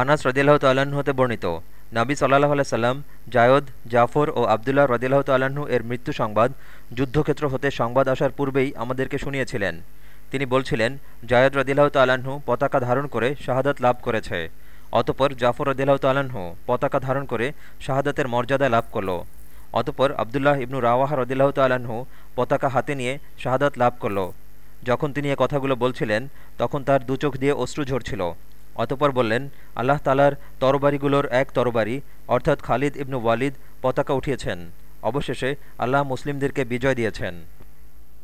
আনাস রদিল্লাহ তাল্লাহ্ন হতে বর্ণিত। নাবী সাল্লাহ সাল্লাম, জায়দ, জাফর ও আবদুল্লাহ রদিল্লাহ তাল্লাহ্ন এর মৃত্যু সংবাদ, যুদ্ধক্ষেত্র হতে সংবাদ আসার পূর্বেই আমাদেরকে শুনিয়েছিলেন। তিনি বলছিলেন, জায়দ রদিল্লাহ তাল্লাহ্ন পতাকা ধারণ করে শাহাদাত লাভ করেছে। অতপর জাফর রদিল্লাহ তাল্লাহ্ন পতাকা ধারণ করে শাহাদাতের মর্যাদা লাভ করল। অতপর আবদুল্লাহ ইবনু রাওয়াহা রদিল্লাহ তাল্লাহ্ন পতাকা হাতে নিয়ে শাহাদাত লাভ করল। যখন তিনি এ কথাগুলো বলছিলেন, তখন তার দুচোখ দিয়ে অশ্রু ঝরছিল। অতপর বললেন, আল্লাহ তালার তরবারিগুলোর এক তরবারি, অর্থাৎ খালিদ ইবনু ওয়ালিদ, পতাকা উঠিয়েছেন। অবশেষে আল্লাহ মুসলিমদেরকে বিজয় দিয়েছেন।